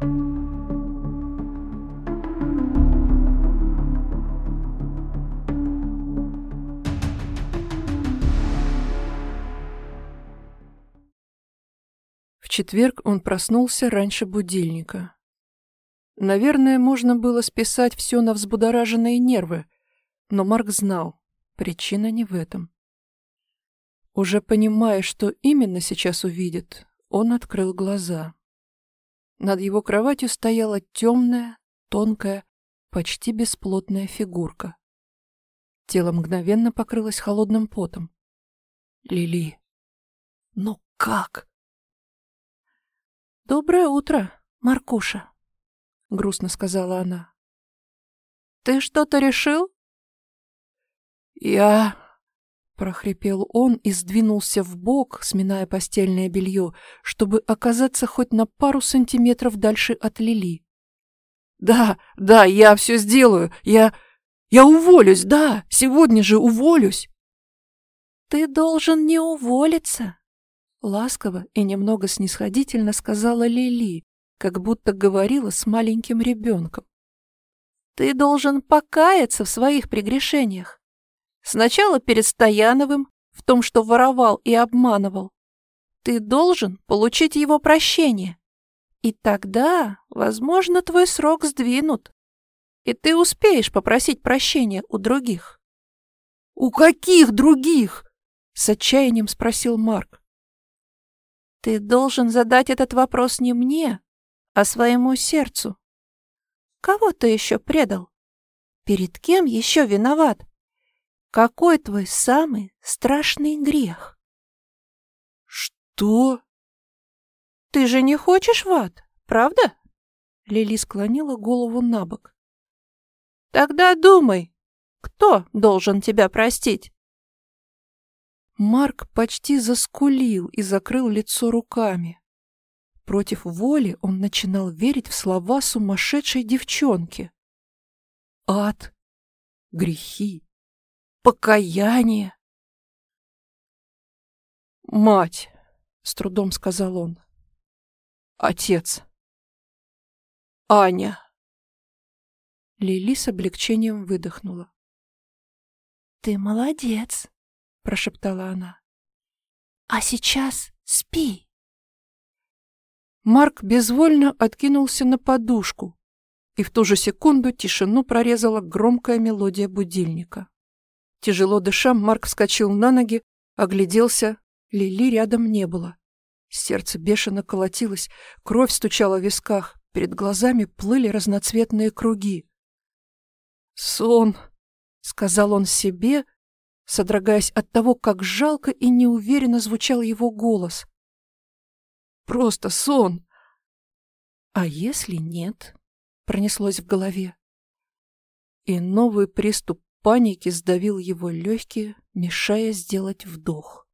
В четверг он проснулся раньше будильника. Наверное, можно было списать все на взбудораженные нервы, но Марк знал, причина не в этом. Уже понимая, что именно сейчас увидит, он открыл глаза. Над его кроватью стояла темная, тонкая, почти бесплотная фигурка. Тело мгновенно покрылось холодным потом. Лили. Но как? «Доброе утро, Маркуша», — грустно сказала она. «Ты что-то решил?» «Я...» — прохрипел он и сдвинулся в бок, сминая постельное белье, чтобы оказаться хоть на пару сантиметров дальше от Лили. «Да, да, я все сделаю. Я... я уволюсь, да, сегодня же уволюсь». «Ты должен не уволиться», — ласково и немного снисходительно сказала Лили, как будто говорила с маленьким ребенком. «Ты должен покаяться в своих прегрешениях. Сначала перед Стояновым, в том, что воровал и обманывал. Ты должен получить его прощение. И тогда, возможно, твой срок сдвинут. И ты успеешь попросить прощения у других. «У каких других?» — с отчаянием спросил Марк. «Ты должен задать этот вопрос не мне, а своему сердцу. Кого ты еще предал? Перед кем еще виноват? Какой твой самый страшный грех? Что? Ты же не хочешь в ад, правда? Лили склонила голову на бок. Тогда думай, кто должен тебя простить? Марк почти заскулил и закрыл лицо руками. Против воли он начинал верить в слова сумасшедшей девчонки. Ад, грехи, покаяние. «Мать!» — с трудом сказал он. «Отец!» «Аня!» Лили с облегчением выдохнула. «Ты молодец!» — прошептала она. «А сейчас спи!» Марк безвольно откинулся на подушку, и в ту же секунду тишину прорезала громкая мелодия будильника. Тяжело дыша, Марк вскочил на ноги, огляделся. Лили рядом не было. Сердце бешено колотилось, кровь стучала в висках, перед глазами плыли разноцветные круги. «Сон», — сказал он себе, содрогаясь от того, как жалко и неуверенно звучал его голос. «Просто сон!» «А если нет?» — пронеслось в голове. И новый приступ паники сдавил его легкие, мешая сделать вдох.